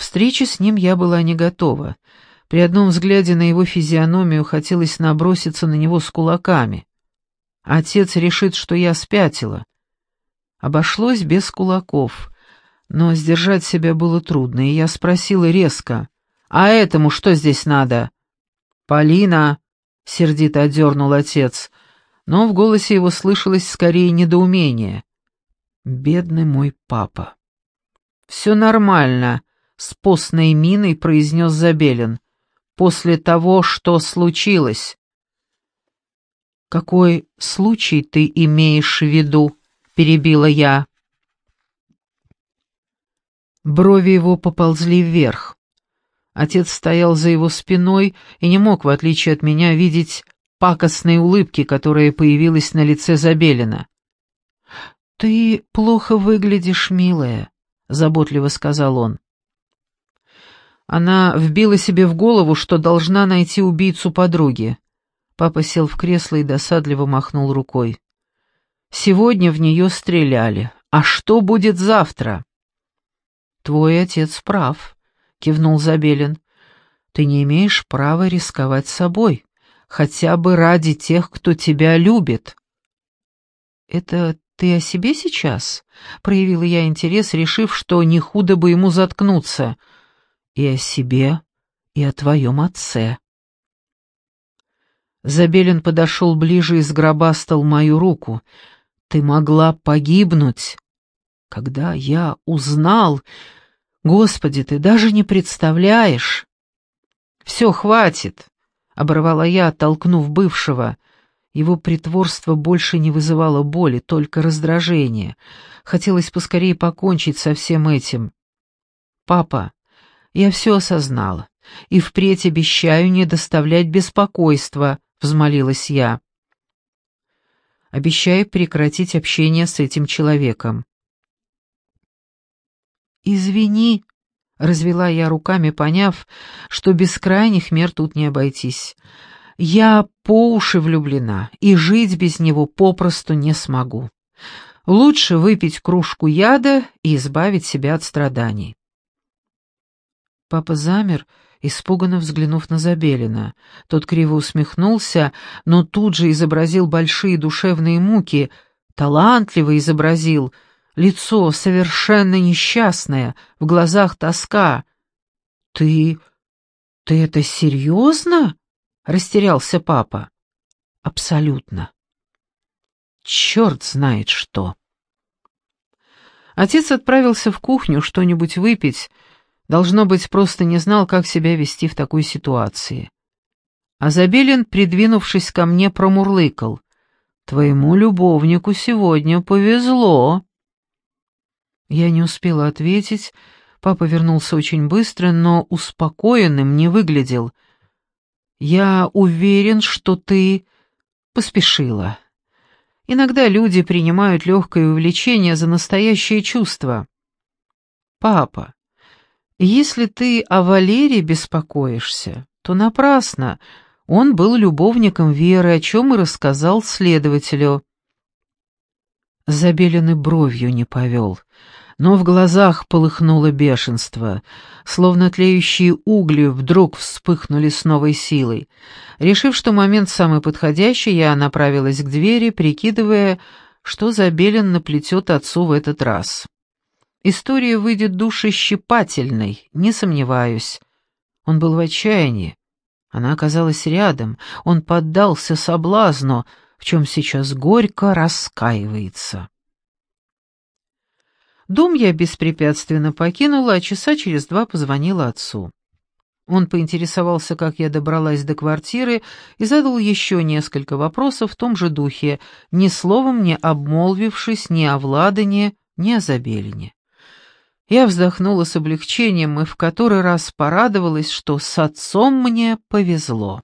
встрече с ним я была не готова. При одном взгляде на его физиономию хотелось наброситься на него с кулаками. Отец решит, что я спятила. Обошлось без кулаков, но сдержать себя было трудно, и я спросила резко, «А этому что здесь надо?» «Полина!» — сердито одернул отец, но в голосе его слышалось скорее недоумение. «Бедный мой папа!» «Все нормально», — с постной миной произнес Забелин. «После того, что случилось». «Какой случай ты имеешь в виду?» — перебила я. Брови его поползли вверх. Отец стоял за его спиной и не мог, в отличие от меня, видеть пакостной улыбки, которая появилась на лице Забелина. «Ты плохо выглядишь, милая», — заботливо сказал он. Она вбила себе в голову, что должна найти убийцу подруги. Папа сел в кресло и досадливо махнул рукой. «Сегодня в нее стреляли. А что будет завтра?» «Твой отец прав», — кивнул Забелин. «Ты не имеешь права рисковать собой, хотя бы ради тех, кто тебя любит». «Это ты о себе сейчас?» — проявила я интерес, решив, что не худо бы ему заткнуться. «И о себе, и о твоем отце». Забелин подошел ближе и сгробастал мою руку. «Ты могла погибнуть!» Когда я узнал... Господи, ты даже не представляешь! «Все, хватит!» — оборвала я, оттолкнув бывшего. Его притворство больше не вызывало боли, только раздражение. Хотелось поскорее покончить со всем этим. «Папа, я все осознала, и впредь обещаю не доставлять беспокойства», — взмолилась я. «Обещаю прекратить общение с этим человеком». «Извини», — развела я руками, поняв, что без крайних мер тут не обойтись. «Я по уши влюблена, и жить без него попросту не смогу. Лучше выпить кружку яда и избавить себя от страданий». Папа замер, — испуганно взглянув на Забелина. Тот криво усмехнулся, но тут же изобразил большие душевные муки, талантливо изобразил, лицо совершенно несчастное, в глазах тоска. «Ты... ты это серьезно?» — растерялся папа. «Абсолютно. Черт знает что». Отец отправился в кухню что-нибудь выпить, Должно быть, просто не знал, как себя вести в такой ситуации. А Забелин, придвинувшись ко мне, промурлыкал. «Твоему любовнику сегодня повезло». Я не успела ответить. Папа вернулся очень быстро, но успокоенным не выглядел. «Я уверен, что ты поспешила. Иногда люди принимают легкое увлечение за настоящее чувство». «Папа, если ты о Валере беспокоишься, то напрасно. Он был любовником Веры, о чем и рассказал следователю. Забеленный бровью не повел, но в глазах полыхнуло бешенство, словно тлеющие угли вдруг вспыхнули с новой силой. Решив, что момент самый подходящий, я направилась к двери, прикидывая, что Забелин наплетет отцу в этот раз. История выйдет душещипательной, не сомневаюсь. Он был в отчаянии. Она оказалась рядом, он поддался соблазну, в чем сейчас горько раскаивается. Дом я беспрепятственно покинула, а часа через два позвонила отцу. Он поинтересовался, как я добралась до квартиры, и задал еще несколько вопросов в том же духе, ни словом не обмолвившись ни о Владане, ни о Забелине. Я вздохнула с облегчением и в который раз порадовалась, что с отцом мне повезло.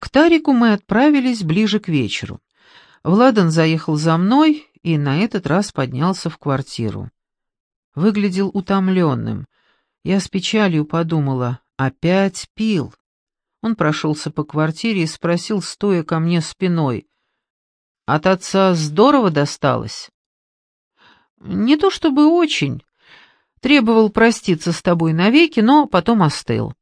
К Тарику мы отправились ближе к вечеру. Владан заехал за мной и на этот раз поднялся в квартиру. Выглядел утомленным. Я с печалью подумала, опять пил. Он прошелся по квартире и спросил, стоя ко мне спиной, «От отца здорово досталось?» Не то чтобы очень. Требовал проститься с тобой навеки, но потом остыл.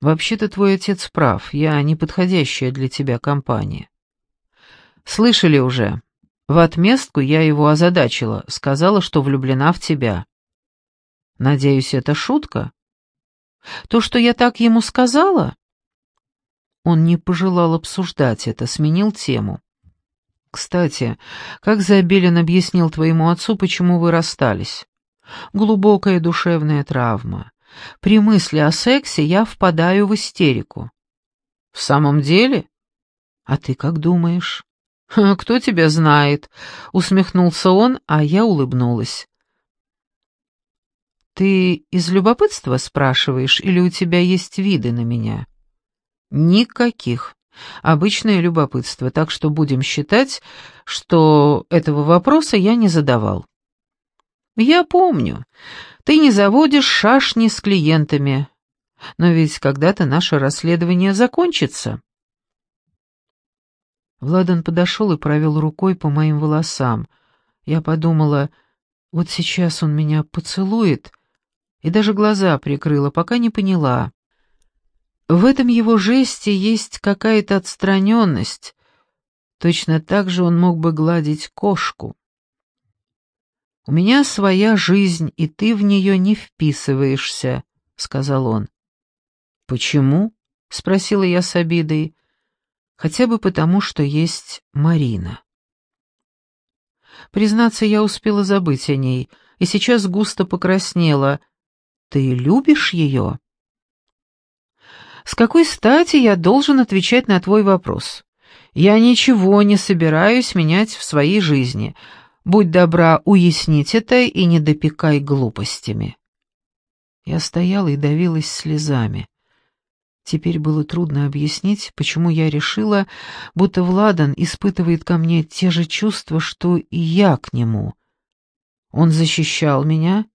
Вообще-то твой отец прав, я неподходящая для тебя компания. Слышали уже? В отместку я его озадачила, сказала, что влюблена в тебя. Надеюсь, это шутка? То, что я так ему сказала? Он не пожелал обсуждать это, сменил тему. Кстати, как Забелин объяснил твоему отцу, почему вы расстались? Глубокая душевная травма. При мысли о сексе я впадаю в истерику. В самом деле? А ты как думаешь? «Кто тебя знает?» — усмехнулся он, а я улыбнулась. «Ты из любопытства спрашиваешь, или у тебя есть виды на меня?» «Никаких. Обычное любопытство, так что будем считать, что этого вопроса я не задавал». «Я помню. Ты не заводишь шашни с клиентами. Но ведь когда-то наше расследование закончится». Владан подошел и провел рукой по моим волосам. Я подумала, вот сейчас он меня поцелует, и даже глаза прикрыла, пока не поняла. В этом его жесте есть какая-то отстраненность. Точно так же он мог бы гладить кошку. «У меня своя жизнь, и ты в нее не вписываешься», — сказал он. «Почему?» — спросила я с обидой хотя бы потому, что есть Марина. Признаться, я успела забыть о ней, и сейчас густо покраснела. «Ты любишь ее?» «С какой стати я должен отвечать на твой вопрос? Я ничего не собираюсь менять в своей жизни. Будь добра уяснить это и не допекай глупостями». Я стояла и давилась слезами. Теперь было трудно объяснить, почему я решила, будто Владан испытывает ко мне те же чувства, что и я к нему. Он защищал меня,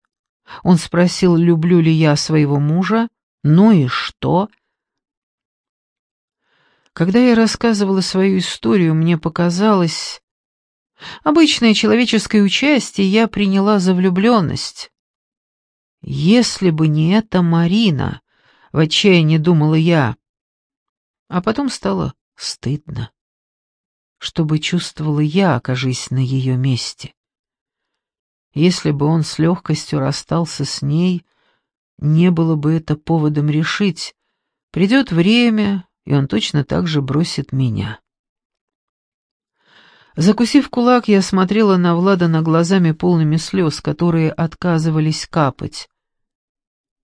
он спросил, люблю ли я своего мужа, ну и что? Когда я рассказывала свою историю, мне показалось... Обычное человеческое участие я приняла за влюбленность. Если бы не эта Марина в отчаянии думала я. А потом стало стыдно. Что бы чувствовала я, окажись на ее месте? Если бы он с легкостью расстался с ней, не было бы это поводом решить. Придет время, и он точно так же бросит меня. Закусив кулак, я смотрела на Владана глазами полными слез, которые отказывались капать.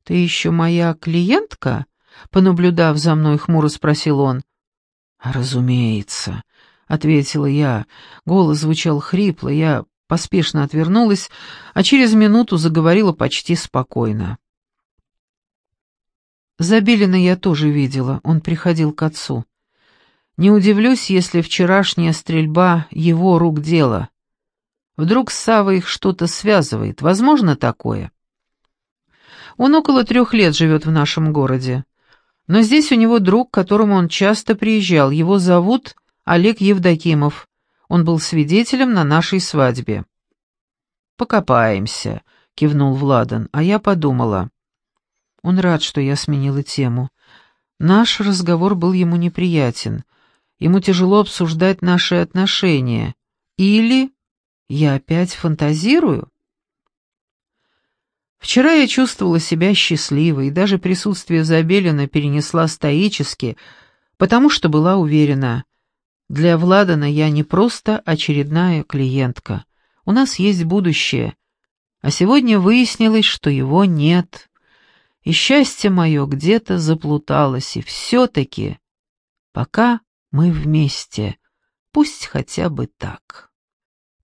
«Ты еще моя клиентка?» — понаблюдав за мной, хмуро спросил он. «Разумеется», — ответила я. Голос звучал хрипло, я поспешно отвернулась, а через минуту заговорила почти спокойно. Забелина я тоже видела, он приходил к отцу. Не удивлюсь, если вчерашняя стрельба его рук дело. Вдруг с Савой их что-то связывает, возможно такое?» Он около трех лет живет в нашем городе. Но здесь у него друг, к которому он часто приезжал. Его зовут Олег Евдокимов. Он был свидетелем на нашей свадьбе. «Покопаемся», — кивнул Владан, а я подумала. Он рад, что я сменила тему. Наш разговор был ему неприятен. Ему тяжело обсуждать наши отношения. Или я опять фантазирую? Вчера я чувствовала себя счастливой, и даже присутствие Забелина перенесла стоически, потому что была уверена. Для Владана я не просто очередная клиентка. У нас есть будущее. А сегодня выяснилось, что его нет. И счастье мое где-то заплуталось, и все-таки пока мы вместе, пусть хотя бы так».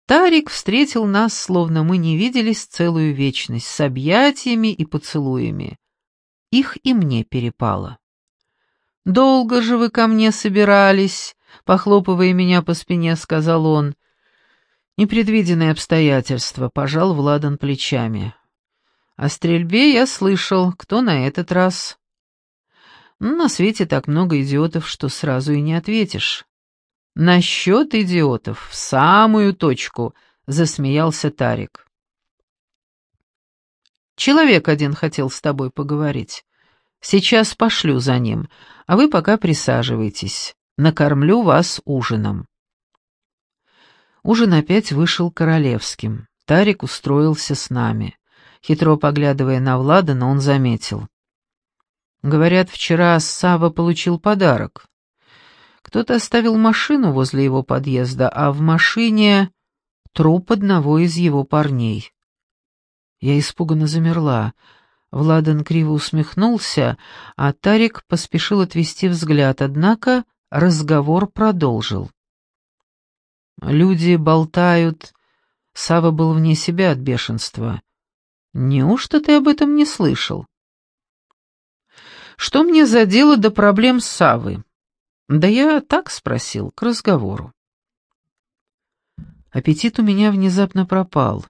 Тарик встретил нас, словно мы не виделись целую вечность, с объятиями и поцелуями. Их и мне перепало. «Долго же вы ко мне собирались?» — похлопывая меня по спине, сказал он. «Непредвиденные обстоятельства», — пожал Владан плечами. «О стрельбе я слышал. Кто на этот раз?» «Ну, на свете так много идиотов, что сразу и не ответишь». «Насчет идиотов, в самую точку», — засмеялся Тарик. Человек один хотел с тобой поговорить. Сейчас пошлю за ним, а вы пока присаживайтесь. Накормлю вас ужином». Ужин опять вышел королевским. Тарик устроился с нами. Хитро поглядывая на Влада, но он заметил. Говорят, вчера Сава получил подарок. Кто-то оставил машину возле его подъезда, а в машине труп одного из его парней. Я испуганно замерла. Владан криво усмехнулся, а Тарик поспешил отвести взгляд, однако разговор продолжил. Люди болтают. Сава был вне себя от бешенства. Неужто ты об этом не слышал? Что мне за дело до проблем с Савой? Да я так спросил, к разговору. Аппетит у меня внезапно пропал.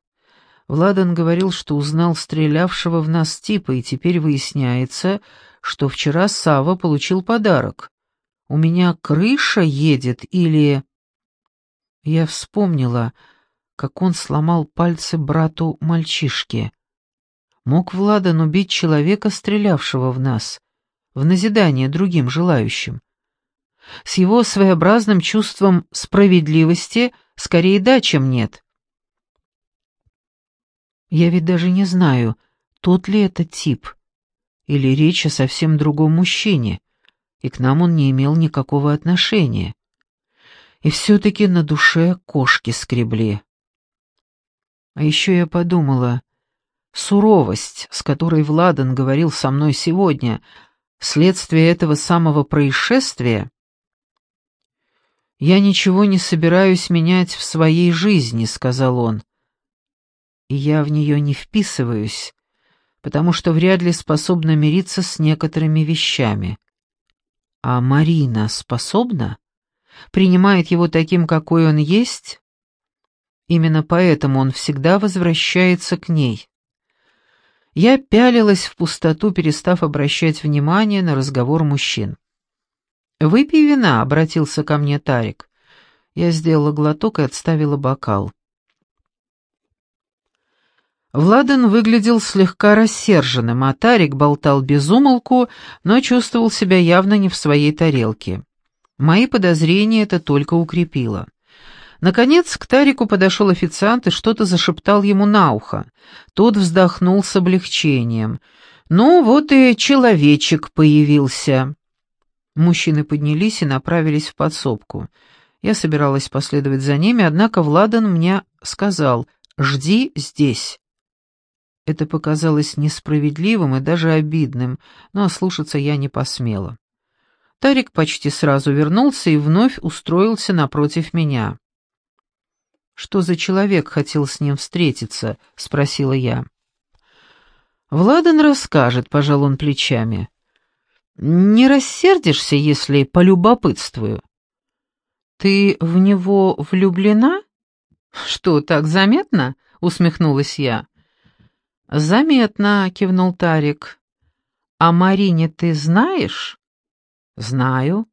Владан говорил, что узнал стрелявшего в нас типа, и теперь выясняется, что вчера Сава получил подарок. У меня крыша едет или... Я вспомнила, как он сломал пальцы брату мальчишке. Мог Владан убить человека, стрелявшего в нас, в назидание другим желающим. С его своеобразным чувством справедливости скорее да, чем нет. Я ведь даже не знаю, тот ли это тип, или речь о совсем другом мужчине, и к нам он не имел никакого отношения и все-таки на душе кошки скребли. А еще я подумала, суровость, с которой Владан говорил со мной сегодня, следствие этого самого происшествия, «Я ничего не собираюсь менять в своей жизни», — сказал он. «И я в нее не вписываюсь, потому что вряд ли способна мириться с некоторыми вещами. А Марина способна?» принимает его таким, какой он есть, именно поэтому он всегда возвращается к ней. Я пялилась в пустоту, перестав обращать внимание на разговор мужчин. «Выпей вина», — обратился ко мне Тарик. Я сделала глоток и отставила бокал. Владан выглядел слегка рассерженным, а Тарик болтал без умолку, но чувствовал себя явно не в своей тарелке. Мои подозрения это только укрепило. Наконец к Тарику подошел официант и что-то зашептал ему на ухо. Тот вздохнул с облегчением. «Ну, вот и человечек появился». Мужчины поднялись и направились в подсобку. Я собиралась последовать за ними, однако Владан мне сказал «Жди здесь». Это показалось несправедливым и даже обидным, но ослушаться я не посмела. Тарик почти сразу вернулся и вновь устроился напротив меня. «Что за человек хотел с ним встретиться?» — спросила я. «Владан расскажет», — пожал он плечами. «Не рассердишься, если полюбопытствую?» «Ты в него влюблена?» «Что, так заметно?» — усмехнулась я. «Заметно», — кивнул Тарик. «А Марине ты знаешь?» «Знаю».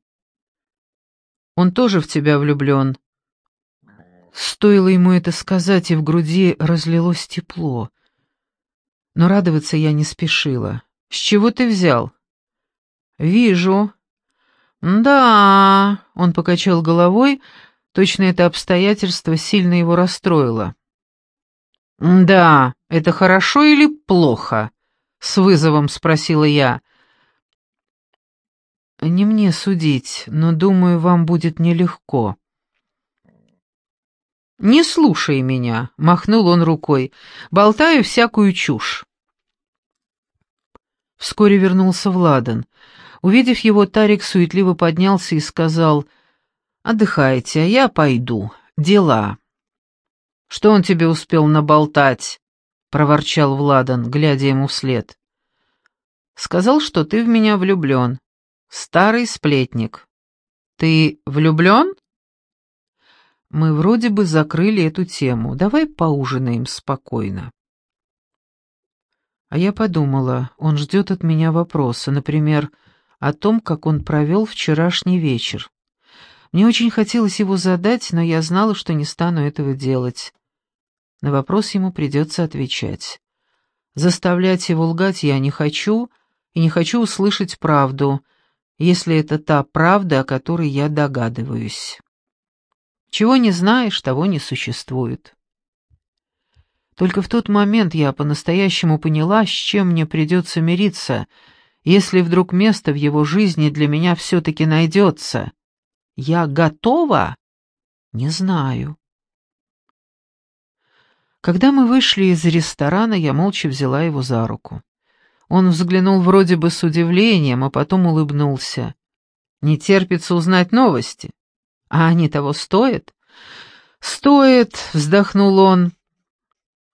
«Он тоже в тебя влюблен». Стоило ему это сказать, и в груди разлилось тепло. Но радоваться я не спешила. «С чего ты взял?» «Вижу». «Да», — он покачал головой, точно это обстоятельство сильно его расстроило. «Да, это хорошо или плохо?» — с вызовом спросила я. Не мне судить, но, думаю, вам будет нелегко». «Не слушай меня», — махнул он рукой, — «болтаю всякую чушь». Вскоре вернулся Владан. Увидев его, Тарик суетливо поднялся и сказал, «Отдыхайте, а я пойду. Дела». «Что он тебе успел наболтать?» — проворчал Владан, глядя ему вслед. «Сказал, что ты в меня влюблен. Старый сплетник. Ты влюблен? Мы вроде бы закрыли эту тему. Давай поужинаем спокойно. А я подумала, он ждет от меня вопроса, например, о том, как он провел вчерашний вечер. Мне очень хотелось его задать, но я знала, что не стану этого делать. На вопрос ему придется отвечать. Заставлять его лгать я не хочу и не хочу услышать правду, если это та правда, о которой я догадываюсь. Чего не знаешь, того не существует. Только в тот момент я по-настоящему поняла, с чем мне придется мириться, если вдруг место в его жизни для меня все-таки найдется. Я готова? Не знаю. Когда мы вышли из ресторана, я молча взяла его за руку. Он взглянул вроде бы с удивлением, а потом улыбнулся. «Не терпится узнать новости. А они того стоят?» «Стоит», — вздохнул он.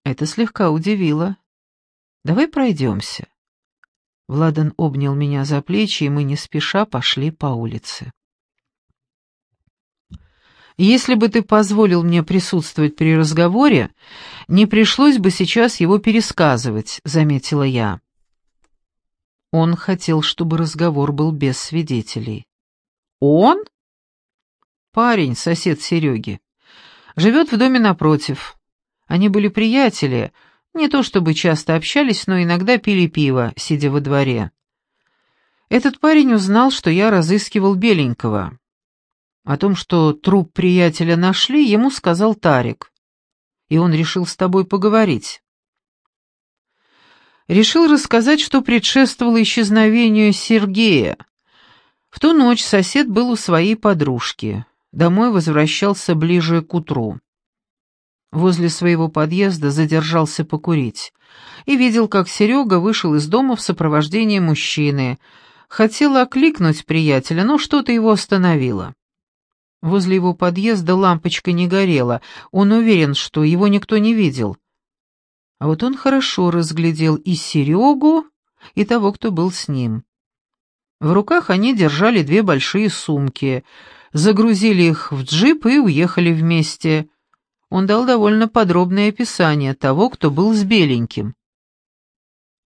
Это слегка удивило. «Давай пройдемся». Владан обнял меня за плечи, и мы не спеша пошли по улице. Если бы ты позволил мне присутствовать при разговоре, не пришлось бы сейчас его пересказывать», — заметила я. Он хотел, чтобы разговор был без свидетелей. «Он?» «Парень, сосед Сереги. Живет в доме напротив. Они были приятели, не то чтобы часто общались, но иногда пили пиво, сидя во дворе. Этот парень узнал, что я разыскивал Беленького. О том, что труп приятеля нашли, ему сказал Тарик. И он решил с тобой поговорить. Решил рассказать, что предшествовало исчезновению Сергея. В ту ночь сосед был у своей подружки. Домой возвращался ближе к утру. Возле своего подъезда задержался покурить и видел, как Серега вышел из дома в сопровождении мужчины. Хотел окликнуть приятеля, но что-то его остановило. Возле его подъезда лампочка не горела, он уверен, что его никто не видел. А вот он хорошо разглядел и Серегу, и того, кто был с ним. В руках они держали две большие сумки, загрузили их в джип и уехали вместе. Он дал довольно подробное описание того, кто был с беленьким.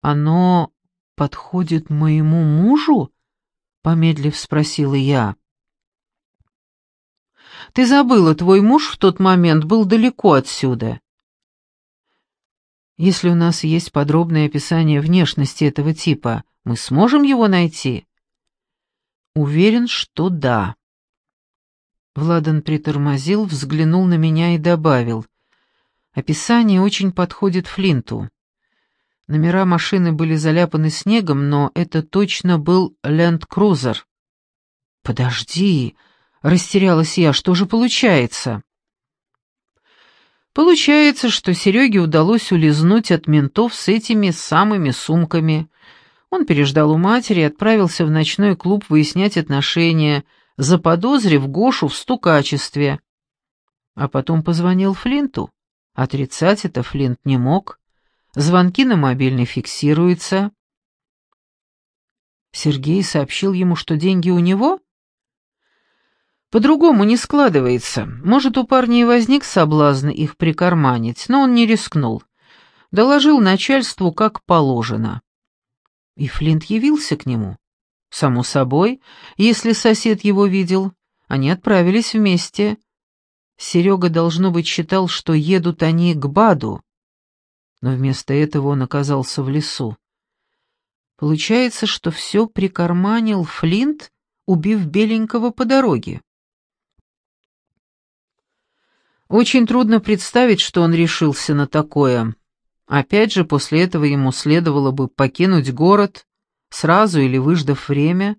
«Оно подходит моему мужу?» — помедлив спросила я. Ты забыла, твой муж в тот момент был далеко отсюда. Если у нас есть подробное описание внешности этого типа, мы сможем его найти? Уверен, что да. Владан притормозил, взглянул на меня и добавил. Описание очень подходит Флинту. Номера машины были заляпаны снегом, но это точно был ленд-крузер. «Подожди!» Растерялась я, что же получается? Получается, что Сереге удалось улизнуть от ментов с этими самыми сумками. Он переждал у матери и отправился в ночной клуб выяснять отношения, заподозрив Гошу в стукачестве. А потом позвонил Флинту. Отрицать это Флинт не мог. Звонки на мобильный фиксируются. Сергей сообщил ему, что деньги у него? По-другому не складывается. Может, у парня и возник соблазн их прикарманить, но он не рискнул. Доложил начальству, как положено. И Флинт явился к нему. Само собой, если сосед его видел, они отправились вместе. Серега, должно быть, считал, что едут они к Баду, но вместо этого он оказался в лесу. Получается, что все прикарманил Флинт, убив Беленького по дороге. Очень трудно представить, что он решился на такое. Опять же, после этого ему следовало бы покинуть город, сразу или выждав время.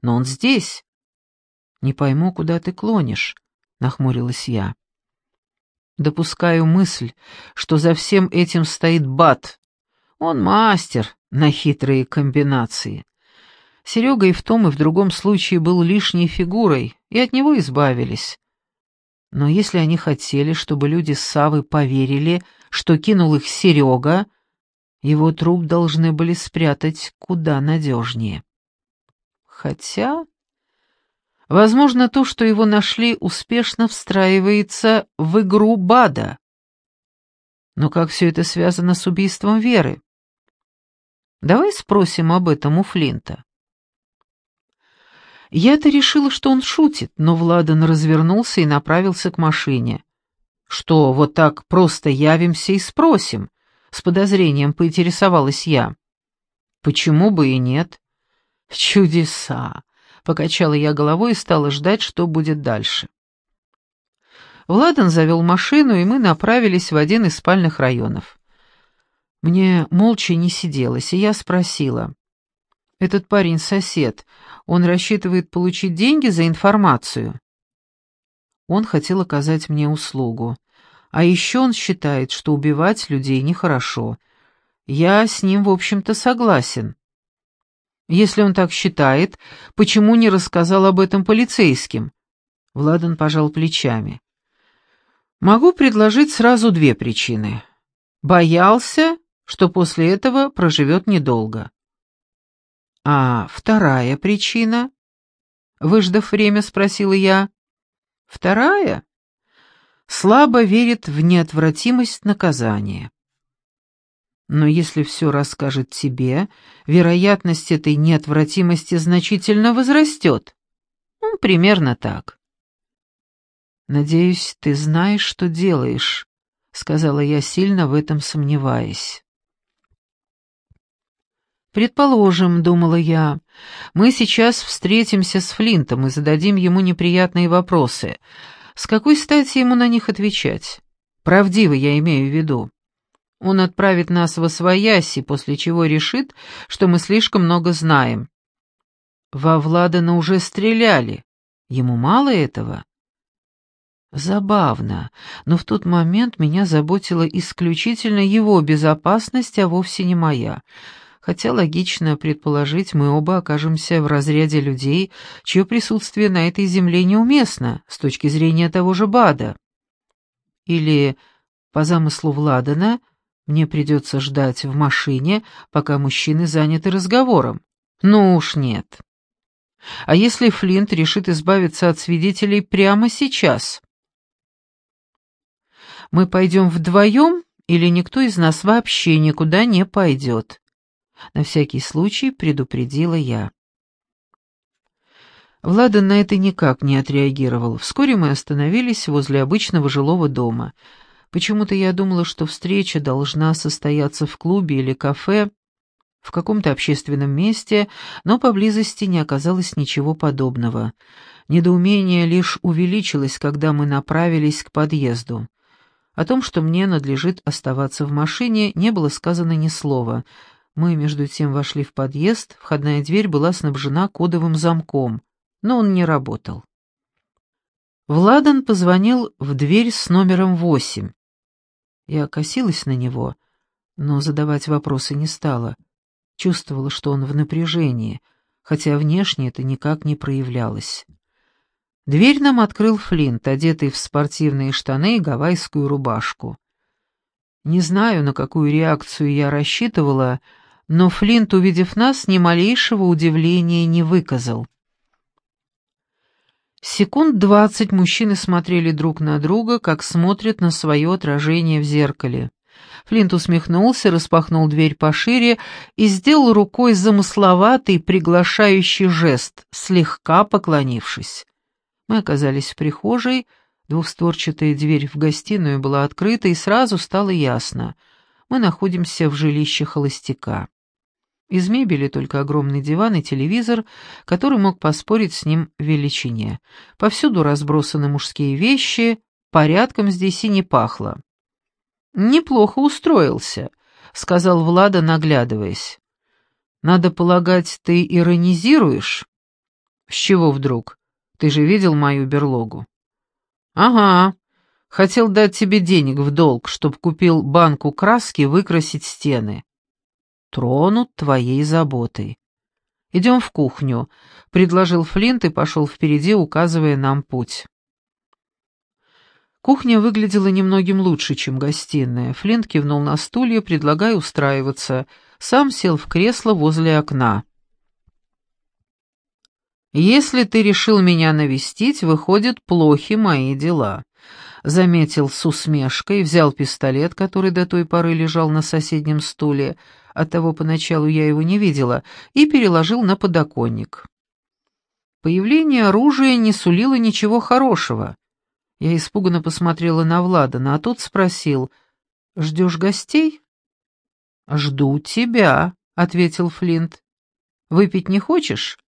Но он здесь. «Не пойму, куда ты клонишь», — нахмурилась я. Допускаю мысль, что за всем этим стоит Бат. Он мастер на хитрые комбинации. Серега и в том, и в другом случае был лишней фигурой, и от него избавились. Но если они хотели, чтобы люди Савы поверили, что кинул их Серега, его труп должны были спрятать куда надежнее. Хотя, возможно, то, что его нашли, успешно встраивается в игру Бада. Но как все это связано с убийством Веры? Давай спросим об этом у Флинта. Я-то решила, что он шутит, но Владан развернулся и направился к машине. «Что, вот так просто явимся и спросим?» — С подозрением поинтересовалась я. «Почему бы и нет?» «Чудеса!» — покачала я головой и стала ждать, что будет дальше. Владан завел машину, и мы направились в один из спальных районов. Мне молча не сиделось, и я спросила. «Этот парень сосед, он рассчитывает получить деньги за информацию?» Он хотел оказать мне услугу. А еще он считает, что убивать людей нехорошо. Я с ним, в общем-то, согласен. Если он так считает, почему не рассказал об этом полицейским? Владан пожал плечами. Могу предложить сразу две причины. Боялся, что после этого проживет недолго. А вторая причина? Выждав время, спросила я. Вторая? Слабо верит в неотвратимость наказания. Но если все расскажет тебе, вероятность этой неотвратимости значительно возрастет. Ну, примерно так. «Надеюсь, ты знаешь, что делаешь», — сказала я, сильно в этом сомневаясь. «Предположим, — думала я, — мы сейчас встретимся с Флинтом и зададим ему неприятные вопросы. С какой стати ему на них отвечать? Правдиво я имею в виду. Он отправит нас во свояси, после чего решит, что мы слишком много знаем. Во Владана уже стреляли. Ему мало этого? Забавно, но в тот момент меня заботила исключительно его безопасность, а вовсе не моя. Хотя логично предположить, мы оба окажемся в разряде людей, чье присутствие на этой земле неуместно с точки зрения того же Бада. Или, по замыслу Владана, мне придется ждать в машине, пока мужчины заняты разговором. Ну уж нет. А если Флинт решит избавиться от свидетелей прямо сейчас? Мы пойдем вдвоем или никто из нас вообще никуда не пойдет? На всякий случай предупредила я. Владан на это никак не отреагировал. Вскоре мы остановились возле обычного жилого дома — Почему-то я думала, что встреча должна состояться в клубе или кафе, в каком-то общественном месте, но поблизости не оказалось ничего подобного. Недоумение лишь увеличилось, когда мы направились к подъезду. О том, что мне надлежит оставаться в машине, не было сказано ни слова. Мы, между тем, вошли в подъезд, входная дверь была снабжена кодовым замком, но он не работал. Владан позвонил в дверь с номером восемь. Я косилась на него, но задавать вопросы не стала. Чувствовала, что он в напряжении, хотя внешне это никак не проявлялось. Дверь нам открыл Флинт, одетый в спортивные штаны и гавайскую рубашку. Не знаю, на какую реакцию я рассчитывала, но Флинт, увидев нас, ни малейшего удивления не выказал. Секунд двадцать мужчины смотрели друг на друга, как смотрят на свое отражение в зеркале. Флинт усмехнулся, распахнул дверь пошире и сделал рукой замысловатый приглашающий жест, слегка поклонившись. Мы оказались в прихожей, двухстворчатая дверь в гостиную была открыта, и сразу стало ясно — мы находимся в жилище холостяка. Из мебели только огромный диван и телевизор, который мог поспорить с ним в величине. Повсюду разбросаны мужские вещи, порядком здесь и не пахло. «Неплохо устроился», — сказал Влада, наглядываясь. «Надо полагать, ты иронизируешь?» «С чего вдруг? Ты же видел мою берлогу?» «Ага. Хотел дать тебе денег в долг, чтоб купил банку краски выкрасить стены тронут твоей заботой. «Идем в кухню», — предложил Флинт и пошел впереди, указывая нам путь. Кухня выглядела немногим лучше, чем гостиная. Флинт кивнул на стулья, предлагая устраиваться. Сам сел в кресло возле окна. «Если ты решил меня навестить, выходят плохи мои дела», — заметил с усмешкой, взял пистолет, который до той поры лежал на соседнем стуле, — оттого поначалу я его не видела, и переложил на подоконник. Появление оружия не сулило ничего хорошего. Я испуганно посмотрела на Владана, а тот спросил, «Ждешь гостей?» «Жду тебя», — ответил Флинт. «Выпить не хочешь?»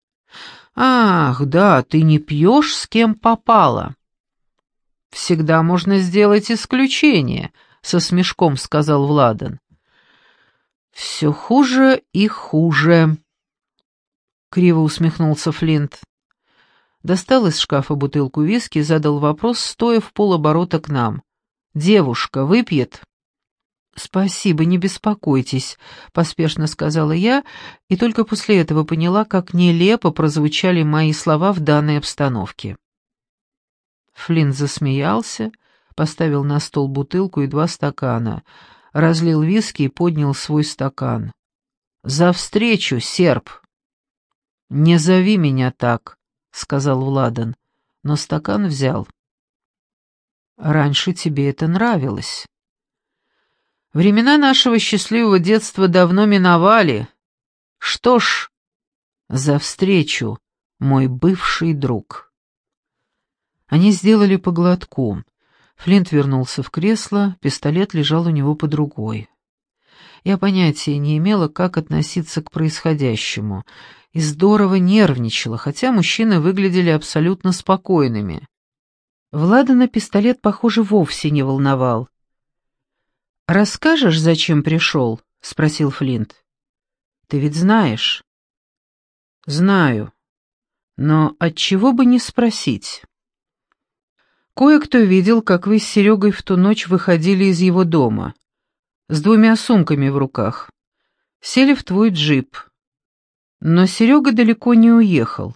«Ах, да, ты не пьешь, с кем попало». «Всегда можно сделать исключение», — со смешком сказал Владан. «Все хуже и хуже», — криво усмехнулся Флинт. Достал из шкафа бутылку виски и задал вопрос, стоя в полоборота к нам. «Девушка выпьет?» «Спасибо, не беспокойтесь», — поспешно сказала я, и только после этого поняла, как нелепо прозвучали мои слова в данной обстановке. Флинн засмеялся, поставил на стол бутылку и два стакана, разлил виски и поднял свой стакан. «За встречу, серп!» «Не зови меня так», — сказал Владан, но стакан взял. «Раньше тебе это нравилось». Времена нашего счастливого детства давно миновали. Что ж, за встречу, мой бывший друг. Они сделали по глотку. Флинт вернулся в кресло, пистолет лежал у него под рукой. Я понятия не имела, как относиться к происходящему, и здорово нервничала, хотя мужчины выглядели абсолютно спокойными. Влада на пистолет, похоже, вовсе не волновал. «Расскажешь, зачем пришел?» — спросил Флинт. «Ты ведь знаешь?» «Знаю. Но от чего бы не спросить?» «Кое-кто видел, как вы с Серегой в ту ночь выходили из его дома, с двумя сумками в руках. Сели в твой джип. Но Серега далеко не уехал».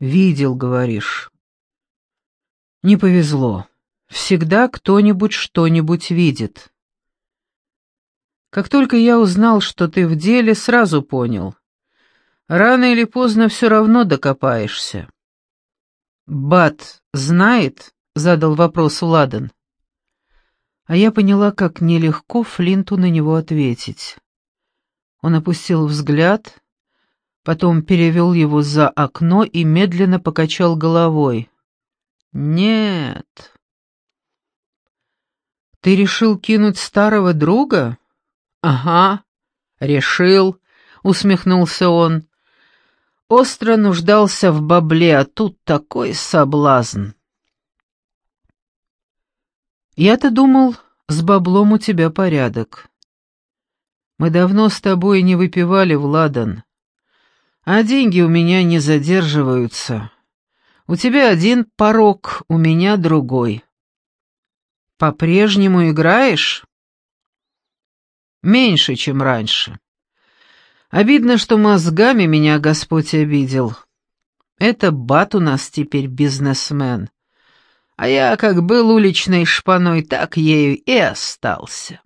«Видел, говоришь?» «Не повезло». Всегда кто-нибудь что-нибудь видит. Как только я узнал, что ты в деле, сразу понял. Рано или поздно все равно докопаешься. «Бат знает?» — задал вопрос Владан. А я поняла, как нелегко Флинту на него ответить. Он опустил взгляд, потом перевел его за окно и медленно покачал головой. «Нет, «Ты решил кинуть старого друга?» «Ага, решил», — усмехнулся он. «Остро нуждался в бабле, а тут такой соблазн». «Я-то думал, с баблом у тебя порядок. Мы давно с тобой не выпивали, Владан, а деньги у меня не задерживаются. У тебя один порог, у меня другой». По-прежнему играешь? Меньше, чем раньше. Обидно, что мозгами меня Господь обидел. Это бат у нас теперь бизнесмен. А я как был уличной шпаной, так ею и остался.